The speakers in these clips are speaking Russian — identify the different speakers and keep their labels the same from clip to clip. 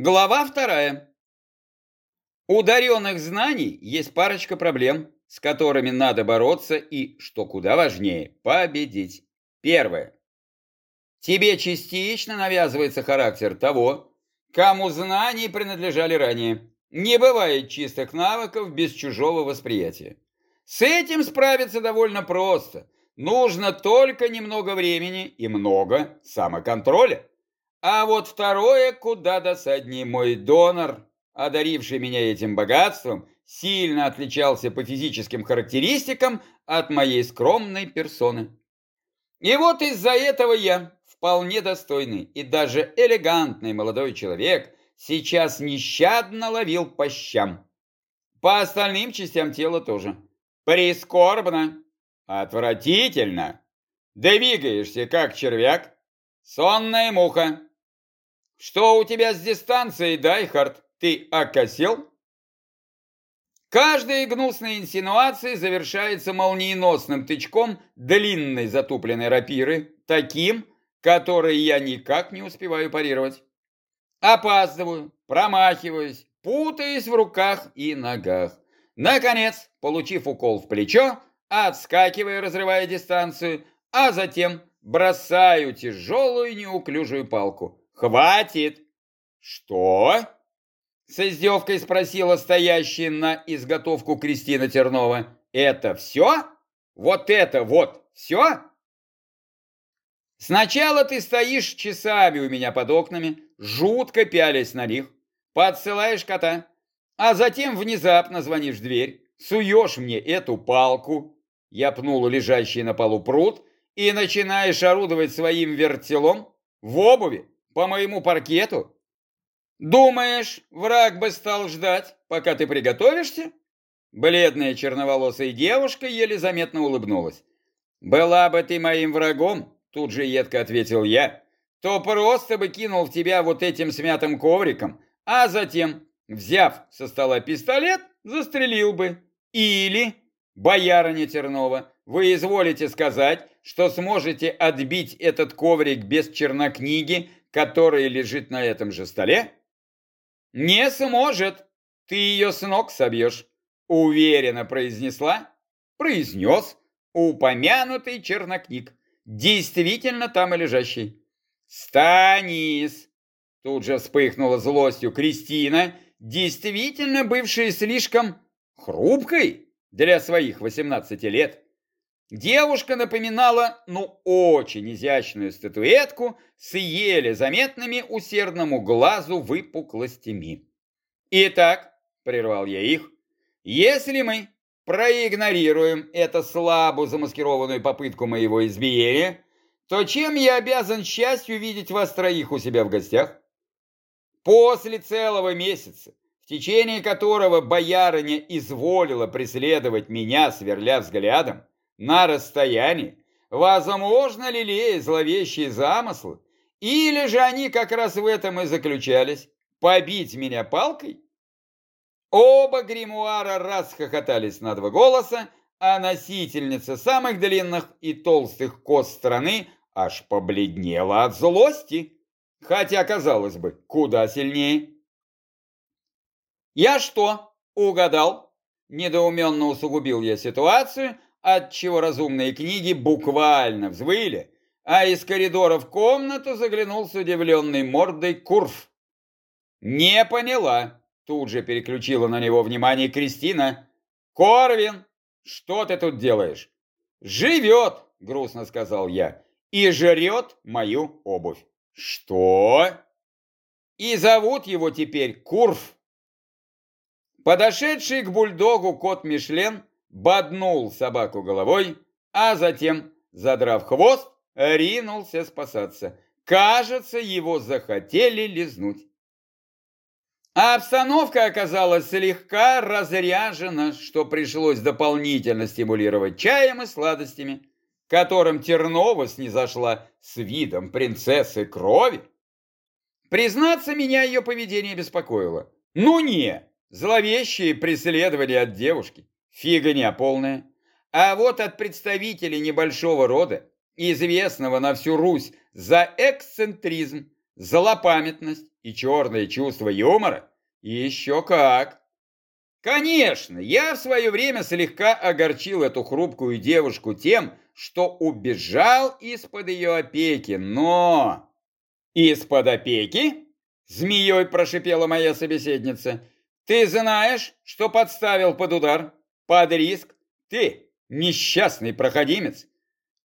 Speaker 1: Глава вторая. У даренных знаний есть парочка проблем, с которыми надо бороться и, что куда важнее, победить. Первое. Тебе частично навязывается характер того, кому знания принадлежали ранее. Не бывает чистых навыков без чужого восприятия. С этим справиться довольно просто. Нужно только немного времени и много самоконтроля. А вот второе куда досаднее. Мой донор, одаривший меня этим богатством, сильно отличался по физическим характеристикам от моей скромной персоны. И вот из-за этого я, вполне достойный и даже элегантный молодой человек, сейчас нещадно ловил по щам. По остальным частям тела тоже. Прискорбно, отвратительно. Двигаешься, как червяк, сонная муха. Что у тебя с дистанцией, Дайхард? Ты окосел? Каждая гнусная инсинуация завершается молниеносным тычком длинной затупленной рапиры, таким, который я никак не успеваю парировать. Опаздываю, промахиваюсь, путаясь в руках и ногах. Наконец, получив укол в плечо, отскакивая, разрывая дистанцию, а затем бросаю тяжелую неуклюжую палку. «Хватит!» «Что?» С издевкой спросила стоящая на изготовку Кристина Тернова. «Это все? Вот это вот все?» Сначала ты стоишь часами у меня под окнами, жутко пялясь на них, подсылаешь кота, а затем внезапно звонишь в дверь, суешь мне эту палку, я пнула лежащий на полу пруд, и начинаешь орудовать своим вертелом в обуви, по моему паркету? Думаешь, враг бы стал ждать, пока ты приготовишься? Бледная черноволосая девушка еле заметно улыбнулась. «Была бы ты моим врагом», — тут же едко ответил я, «то просто бы кинул в тебя вот этим смятым ковриком, а затем, взяв со стола пистолет, застрелил бы. Или, боярыня Тернова, вы изволите сказать, что сможете отбить этот коврик без чернокниги которая лежит на этом же столе? Не сможет. Ты ее с ног собьешь. Уверенно произнесла, произнес упомянутый чернокниг, действительно там и лежащий. Станис! Тут же вспыхнула злостью Кристина, действительно бывшая слишком хрупкой для своих 18 лет. Девушка напоминала, ну, очень изящную статуэтку с еле заметными усердному глазу выпуклостями. «Итак», — прервал я их, — «если мы проигнорируем эту слабо замаскированную попытку моего избиения, то чем я обязан счастью видеть вас троих у себя в гостях? После целого месяца, в течение которого боярыня изволила преследовать меня, сверля взглядом, на расстоянии, возможно лелея зловещие замыслы, или же они как раз в этом и заключались, побить меня палкой? Оба гримуара расхохотались на два голоса, а носительница самых длинных и толстых кос страны аж побледнела от злости, хотя, казалось бы, куда сильнее. «Я что, угадал?» Недоуменно усугубил я ситуацию, отчего разумные книги буквально взвыли, а из коридора в комнату заглянул с удивленной мордой Курф. «Не поняла», — тут же переключила на него внимание Кристина. «Корвин, что ты тут делаешь?» «Живет», — грустно сказал я, — «и жрет мою обувь». «Что?» «И зовут его теперь Курф». Подошедший к бульдогу кот Мишлен боднул собаку головой, а затем, задрав хвост, ринулся спасаться. Кажется, его захотели лизнуть. А обстановка оказалась слегка разряжена, что пришлось дополнительно стимулировать чаем и сладостями, которым Тернова снизошла с видом принцессы крови. Признаться, меня ее поведение беспокоило. Ну не, зловещие преследования от девушки. Фигня полная. А вот от представителей небольшого рода, известного на всю Русь за эксцентризм, злопамятность и черное чувство юмора? Еще как! Конечно, я в свое время слегка огорчил эту хрупкую девушку тем, что убежал из-под ее опеки, но... «Из-под опеки?» — змеей прошипела моя собеседница. «Ты знаешь, что подставил под удар, под риск? Ты, несчастный проходимец!»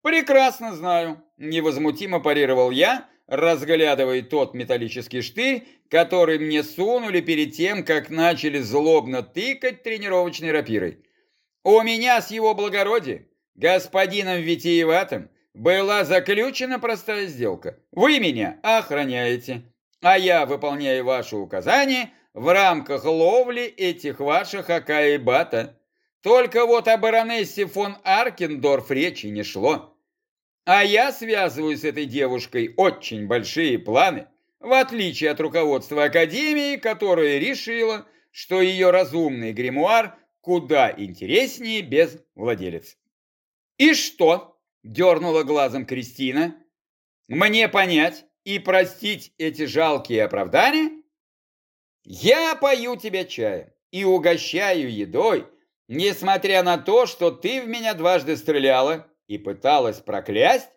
Speaker 1: «Прекрасно знаю», — невозмутимо парировал я, разглядывая тот металлический штырь, который мне сунули перед тем, как начали злобно тыкать тренировочной рапирой. «У меня с его благородием, господином Витиеватым, была заключена простая сделка. Вы меня охраняете, а я выполняю ваши указания в рамках ловли этих ваших Акаибата. Только вот о баронессе фон Аркендорф речи не шло. А я связываю с этой девушкой очень большие планы, в отличие от руководства Академии, которое решило, что ее разумный гримуар куда интереснее без владелец. И что? Дернула глазом Кристина. Мне понять и простить эти жалкие оправдания? Я пою тебя чаем и угощаю едой, несмотря на то, что ты в меня дважды стреляла и пыталась проклясть,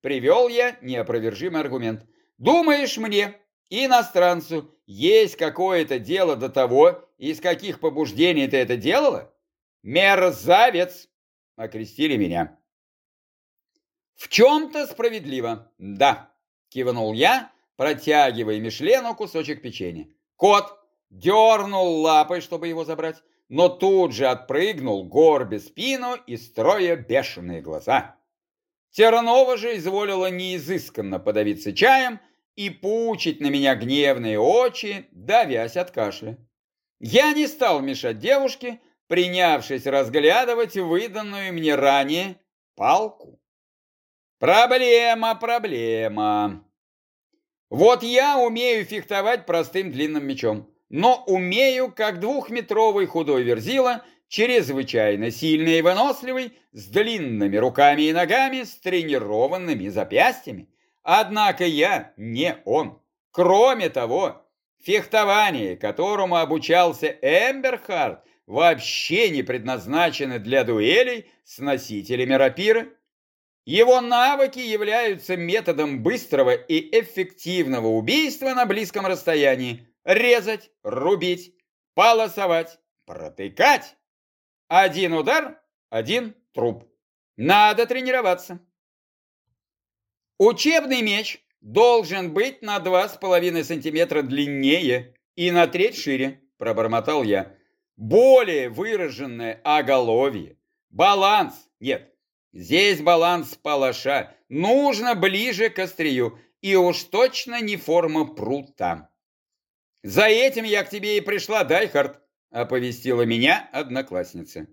Speaker 1: привел я неопровержимый аргумент. Думаешь мне, иностранцу, есть какое-то дело до того, из каких побуждений ты это делала? Мерзавец! Окрестили меня. В чем-то справедливо, да, кивнул я, протягивая Мишлену кусочек печенья. Кот дернул лапой, чтобы его забрать, но тут же отпрыгнул, горбя спину и строя бешеные глаза. Тернова же изволила неизысканно подавиться чаем и пучить на меня гневные очи, давясь от кашля. Я не стал мешать девушке, принявшись разглядывать выданную мне ранее палку. Проблема, проблема. Вот я умею фехтовать простым длинным мечом, но умею, как двухметровый худой верзила, чрезвычайно сильный и выносливый, с длинными руками и ногами, с тренированными запястьями. Однако я не он. Кроме того, фехтование, которому обучался Эмберхард, вообще не предназначено для дуэлей с носителями рапиры. Его навыки являются методом быстрого и эффективного убийства на близком расстоянии. Резать, рубить, полосовать, протыкать. Один удар, один труп. Надо тренироваться. Учебный меч должен быть на 2,5 сантиметра длиннее и на треть шире, пробормотал я. Более выраженное оголовье, баланс, нет, Здесь баланс палаша. Нужно ближе к острию. И уж точно не форма прута. За этим я к тебе и пришла, Дайхард, оповестила меня одноклассница.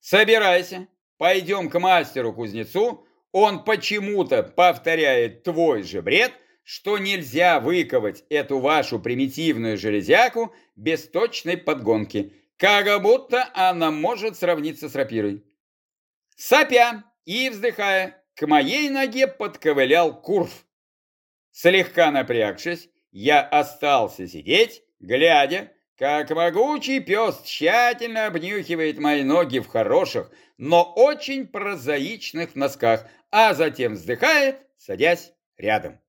Speaker 1: Собирайся, пойдем к мастеру-кузнецу. Он почему-то повторяет твой же бред, что нельзя выковать эту вашу примитивную железяку без точной подгонки, как будто она может сравниться с рапирой. Сопя, и, вздыхая, к моей ноге подковылял Курф. Слегка напрягшись, я остался сидеть, глядя, как могучий пес тщательно обнюхивает мои ноги в хороших, но очень прозаичных носках, а затем вздыхает, садясь рядом.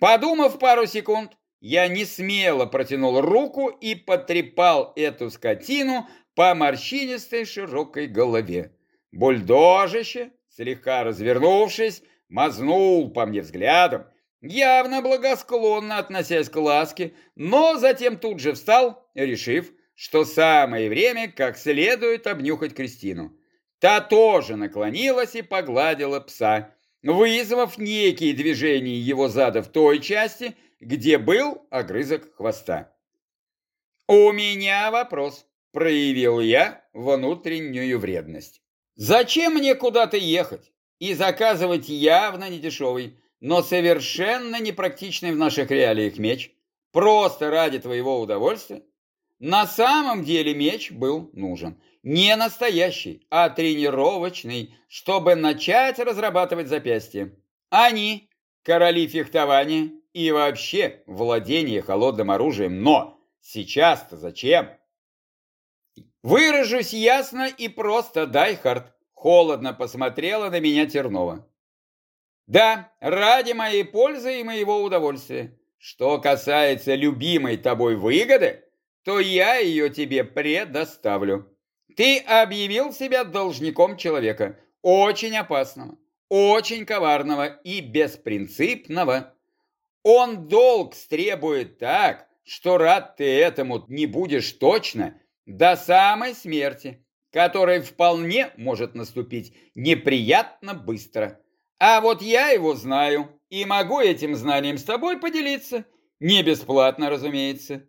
Speaker 1: Подумав пару секунд, я не смело протянул руку и потрепал эту скотину по морщинистой широкой голове. Бульдожище, слегка развернувшись, мазнул по мне взглядом, явно благосклонно относясь к ласке, но затем тут же встал, решив, что самое время как следует обнюхать Кристину. Та тоже наклонилась и погладила пса, вызвав некие движения его зада в той части, где был огрызок хвоста. «У меня вопрос», — проявил я внутреннюю вредность. Зачем мне куда-то ехать и заказывать явно недешевый, но совершенно непрактичный в наших реалиях меч, просто ради твоего удовольствия? На самом деле меч был нужен. Не настоящий, а тренировочный, чтобы начать разрабатывать запястье. Они, короли фехтования, и вообще владение холодным оружием. Но сейчас-то зачем? Выражусь ясно и просто, Дайхард. Холодно посмотрела на меня Тернова. Да, ради моей пользы и моего удовольствия. Что касается любимой тобой выгоды, то я ее тебе предоставлю. Ты объявил себя должником человека, очень опасного, очень коварного и беспринципного. Он долг стребует так, что рад ты этому не будешь точно до самой смерти, которая вполне может наступить неприятно быстро. А вот я его знаю и могу этим знанием с тобой поделиться. Не бесплатно, разумеется.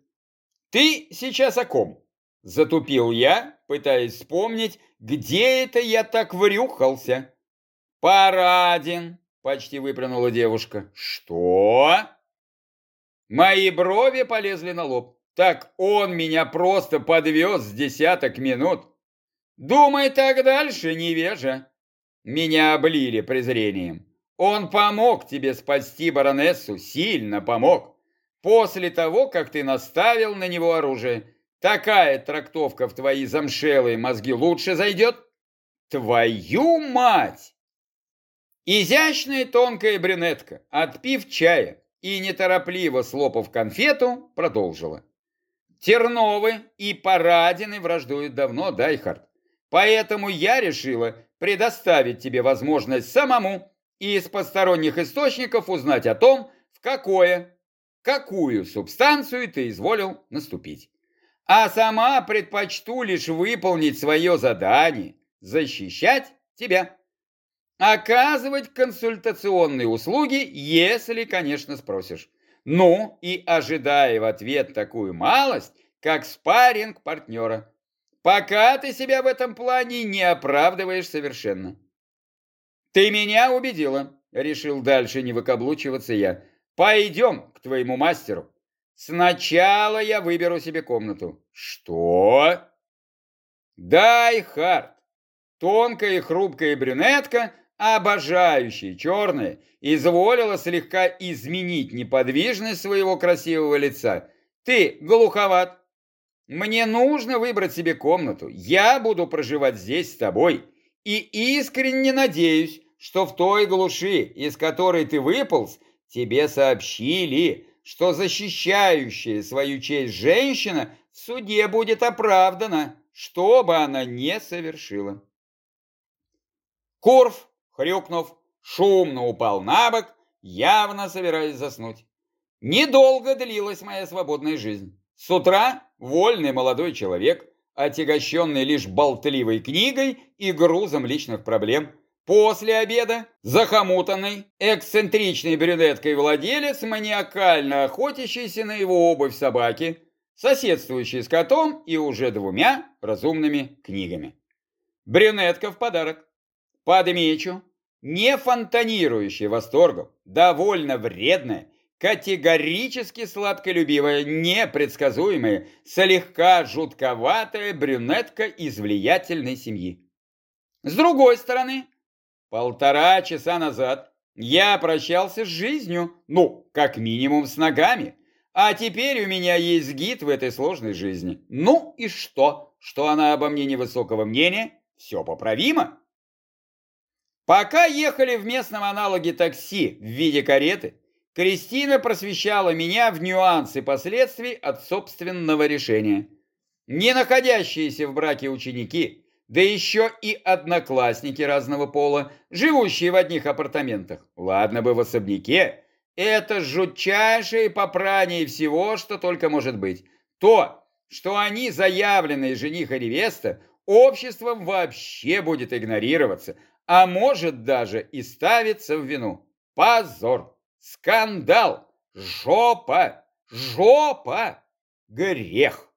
Speaker 1: Ты сейчас о ком? Затупил я, пытаясь вспомнить, где это я так врюхался. Парадин, почти выплюнула девушка. Что? Мои брови полезли на лоб. Так он меня просто подвез с десяток минут. Думай так дальше, невежа. Меня облили презрением. Он помог тебе спасти баронессу, сильно помог. После того, как ты наставил на него оружие, такая трактовка в твои замшелые мозги лучше зайдет? Твою мать! Изящная тонкая брюнетка, отпив чая и неторопливо слопав конфету, продолжила. Терновы и Парадины враждуют давно, Дайхард. Поэтому я решила предоставить тебе возможность самому и из посторонних источников узнать о том, в какое, какую субстанцию ты изволил наступить. А сама предпочту лишь выполнить свое задание, защищать тебя. Оказывать консультационные услуги, если, конечно, спросишь. Ну, и ожидая в ответ такую малость, как спарринг партнера. Пока ты себя в этом плане не оправдываешь совершенно. Ты меня убедила, решил дальше не выкаблучиваться я. Пойдем к твоему мастеру. Сначала я выберу себе комнату. Что? Дай Харт. Тонкая и хрупкая брюнетка, обожающая черное, изволила слегка изменить неподвижность своего красивого лица. Ты глуховат, мне нужно выбрать себе комнату. Я буду проживать здесь с тобой. И искренне надеюсь, что в той глуши, из которой ты выполз, тебе сообщили, что защищающая свою честь женщина в суде будет оправдана, что бы она не совершила. Курф, хрюкнув, шумно упал на бок, явно собираясь заснуть. Недолго длилась моя свободная жизнь. С утра вольный молодой человек, отягощенный лишь болтливой книгой и грузом личных проблем. После обеда захомутанный, эксцентричной брюнеткой владелец, маниакально охотящийся на его обувь собаки, соседствующий с котом и уже двумя разумными книгами. Брюнетка в подарок. Подмечу, не фонтанирующая восторгом, довольно вредная, Категорически сладколюбивая, непредсказуемая, слегка жутковатая брюнетка из влиятельной семьи. С другой стороны, полтора часа назад я прощался с жизнью, ну, как минимум с ногами, а теперь у меня есть гид в этой сложной жизни. Ну и что, что она обо мне невысокого мнения? Все поправимо. Пока ехали в местном аналоге такси в виде кареты, Кристина просвещала меня в нюансы последствий от собственного решения. Не находящиеся в браке ученики, да еще и одноклассники разного пола, живущие в одних апартаментах, ладно бы в особняке, это жутчайшее попрание всего, что только может быть. То, что они заявленные жених и невеста, обществом вообще будет игнорироваться, а может даже и ставиться в вину. Позор! Скандал! Жопа! Жопа! Грех!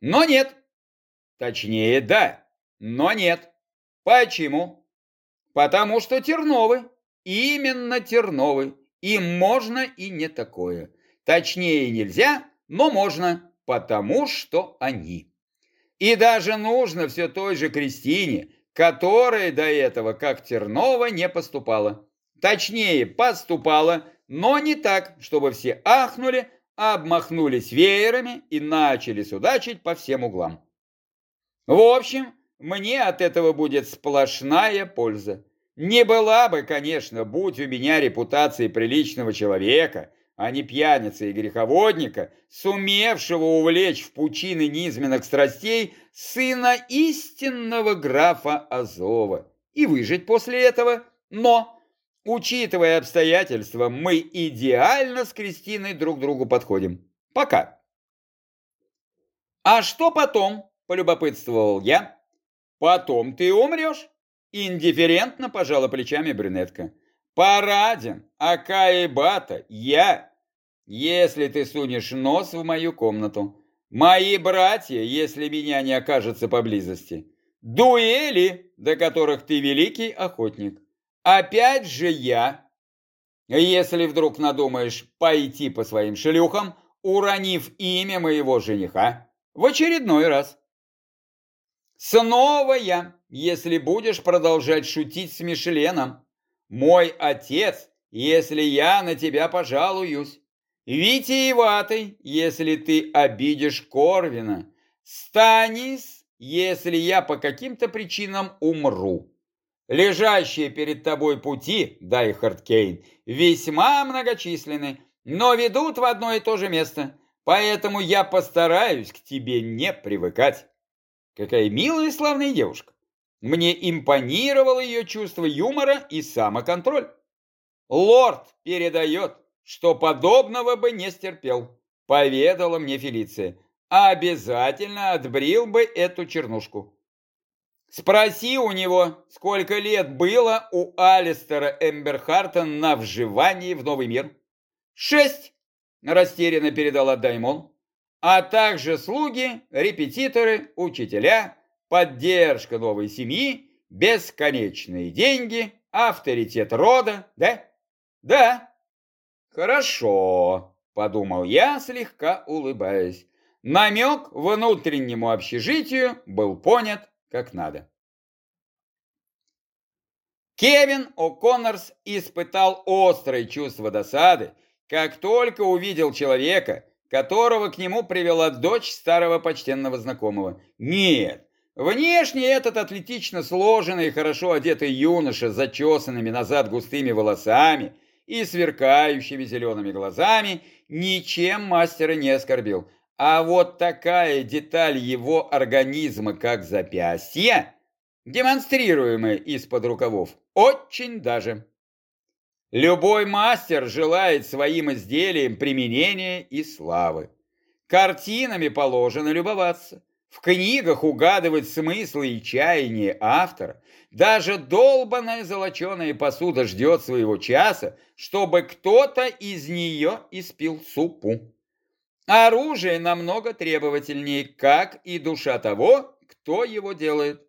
Speaker 1: Но нет. Точнее, да, но нет. Почему? Потому что Терновы. Именно Терновы. Им можно и не такое. Точнее нельзя, но можно, потому что они. И даже нужно все той же Кристине, которая до этого, как Тернова, не поступала. Точнее, поступала, но не так, чтобы все ахнули, обмахнулись веерами и начали судачить по всем углам. В общем, мне от этого будет сплошная польза. Не была бы, конечно, будь у меня репутация приличного человека, а не пьяницы и греховодника, сумевшего увлечь в пучины низменных страстей сына истинного графа Азова и выжить после этого, но, учитывая обстоятельства, мы идеально с Кристиной друг другу подходим. Пока. А что потом, полюбопытствовал я. Потом ты умрешь? Индифферентно пожала плечами брюнетка. Парадин, Акаибата, я. Если ты сунешь нос в мою комнату. Мои братья, если меня не окажется поблизости. Дуэли, до которых ты великий охотник. Опять же я. Если вдруг надумаешь пойти по своим шлюхам, уронив имя моего жениха, в очередной раз. Снова я, если будешь продолжать шутить с Мишленом. Мой отец, если я на тебя пожалуюсь. Витиеватый, если ты обидишь Корвина. Станис, если я по каким-то причинам умру. Лежащие перед тобой пути, Дайхард Кейн, весьма многочисленны, но ведут в одно и то же место, поэтому я постараюсь к тебе не привыкать. Какая милая и славная девушка. Мне импонировало ее чувство юмора и самоконтроль. Лорд передает, что подобного бы не стерпел, поведала мне Фелиция. Обязательно отбрил бы эту чернушку. Спроси у него, сколько лет было у Алистера Эмберхарта на вживании в новый мир. Шесть, растерянно передала Даймон, а также слуги, репетиторы, учителя, поддержка новой семьи, бесконечные деньги, авторитет рода, да? Да. Хорошо, подумал я, слегка улыбаясь. Намек внутреннему общежитию был понят как надо. Кевин О'Коннорс испытал острое чувство досады, как только увидел человека, которого к нему привела дочь старого почтенного знакомого. Нет, Внешне этот атлетично сложенный и хорошо одетый юноша с зачесанными назад густыми волосами и сверкающими зелеными глазами ничем мастера не оскорбил. А вот такая деталь его организма, как запястье, демонстрируемая из-под рукавов, очень даже. Любой мастер желает своим изделиям применения и славы. Картинами положено любоваться. В книгах угадывать смыслы и чаяния автора. Даже долбаная золоченая посуда ждет своего часа, чтобы кто-то из нее испил супу. Оружие намного требовательнее, как и душа того, кто его делает.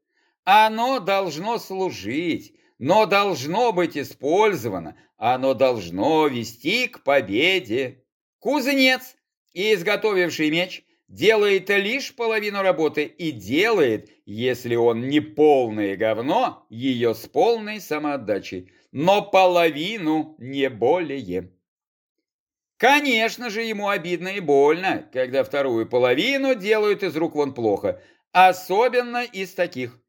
Speaker 1: Оно должно служить, но должно быть использовано, оно должно вести к победе. Кузнец, изготовивший меч, делает лишь половину работы и делает, если он не полное говно, ее с полной самоотдачей, но половину не более. Конечно же, ему обидно и больно, когда вторую половину делают из рук вон плохо, особенно из таких.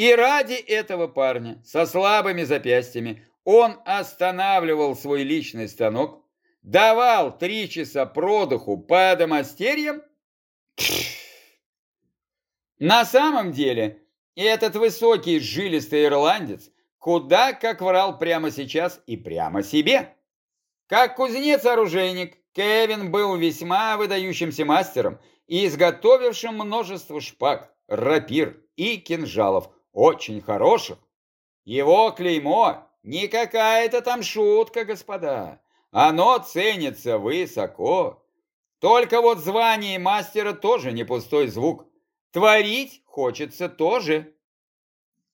Speaker 1: И ради этого парня со слабыми запястьями он останавливал свой личный станок, давал три часа продыху по домастерьям на самом деле, этот высокий жилистый ирландец куда как врал прямо сейчас и прямо себе. Как кузнец-оружейник, Кевин был весьма выдающимся мастером и изготовившим множество шпаг, рапир и кинжалов, очень хороших. Его клеймо не какая-то там шутка, господа. Оно ценится высоко. Только вот звание мастера тоже не пустой звук. Творить хочется тоже.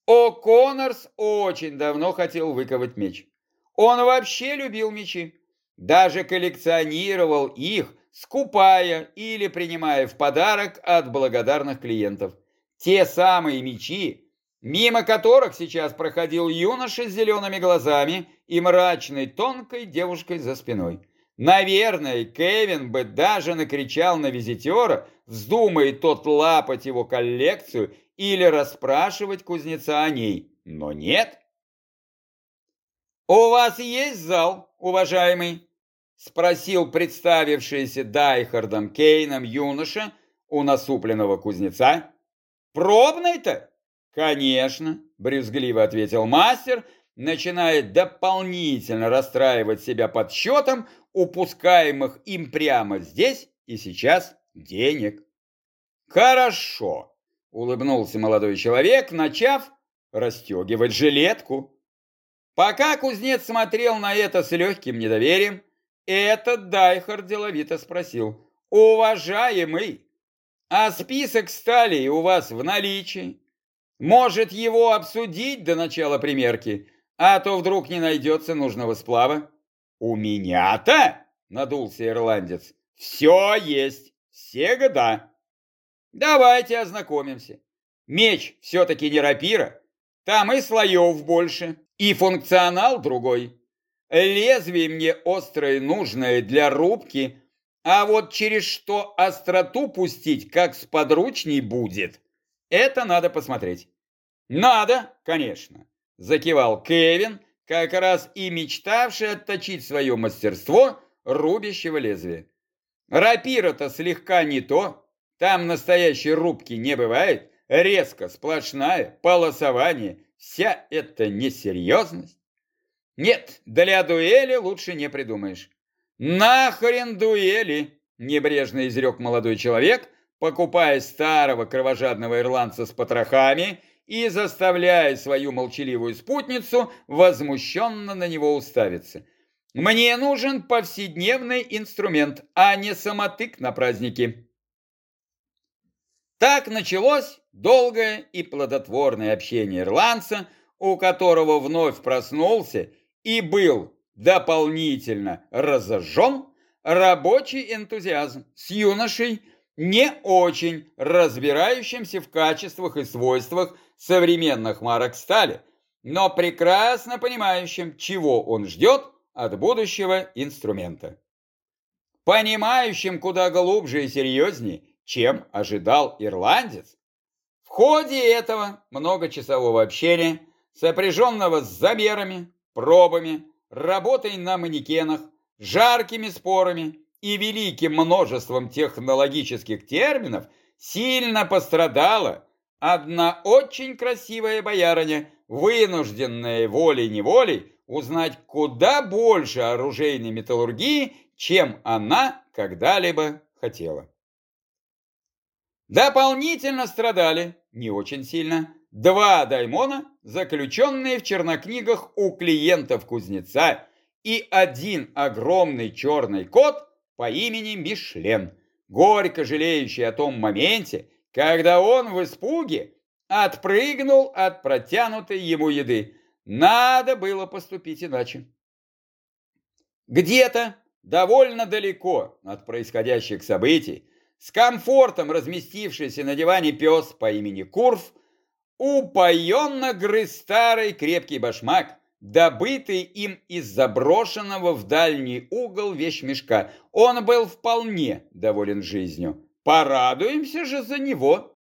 Speaker 1: О Коннорс очень давно хотел выковать меч. Он вообще любил мечи. Даже коллекционировал их, скупая или принимая в подарок от благодарных клиентов. Те самые мечи, мимо которых сейчас проходил юноша с зелеными глазами и мрачной тонкой девушкой за спиной. Наверное, Кевин бы даже накричал на визитера, вздумает тот лапать его коллекцию или расспрашивать кузнеца о ней. Но нет. «У вас есть зал, уважаемый?» Спросил представившийся Дайхардом Кейном юноша у насупленного кузнеца. «Пробный-то?» «Конечно», — брюзгливо ответил мастер, начиная дополнительно расстраивать себя подсчетом упускаемых им прямо здесь и сейчас денег. «Хорошо», — улыбнулся молодой человек, начав расстегивать жилетку. Пока кузнец смотрел на это с легким недоверием, этот Дайхар деловито спросил, «Уважаемый, а список стали у вас в наличии? Может его обсудить до начала примерки, а то вдруг не найдется нужного сплава?» «У меня-то?» — надулся ирландец. «Все есть, все года». «Давайте ознакомимся. Меч все-таки не рапира, там и слоев больше, и функционал другой. Лезвие мне острое нужное для рубки, а вот через что остроту пустить, как с подручней будет, это надо посмотреть. Надо, конечно, закивал Кевин, как раз и мечтавший отточить свое мастерство рубящего лезвия. Рапира-то слегка не то, там настоящей рубки не бывает, резко, сплошная, полосование, вся эта несерьезность. Нет, для дуэли лучше не придумаешь. Нахрен дуэли, небрежно изрек молодой человек, покупая старого кровожадного ирландца с потрохами и заставляя свою молчаливую спутницу возмущенно на него уставиться. Мне нужен повседневный инструмент, а не самотык на празднике. Так началось долгое и плодотворное общение ирландца, у которого вновь проснулся и был дополнительно разожжен рабочий энтузиазм с юношей, не очень разбирающимся в качествах и свойствах современных марок стали, но прекрасно понимающим, чего он ждет от будущего инструмента. Понимающим куда глубже и серьезнее, чем ожидал ирландец. В ходе этого многочасового общения, сопряженного с замерами, пробами, работой на манекенах, жаркими спорами и великим множеством технологических терминов сильно пострадала одна очень красивая боярыня, вынужденная волей-неволей узнать куда больше оружейной металлургии, чем она когда-либо хотела. Дополнительно страдали, не очень сильно, Два даймона, заключенные в чернокнигах у клиентов кузнеца, и один огромный черный кот по имени Мишлен, горько жалеющий о том моменте, когда он в испуге отпрыгнул от протянутой ему еды. Надо было поступить иначе. Где-то довольно далеко от происходящих событий, с комфортом разместившийся на диване пес по имени Курф, упоенно грыз старый крепкий башмак, добытый им из заброшенного в дальний угол вещмешка. Он был вполне доволен жизнью. Порадуемся же за него.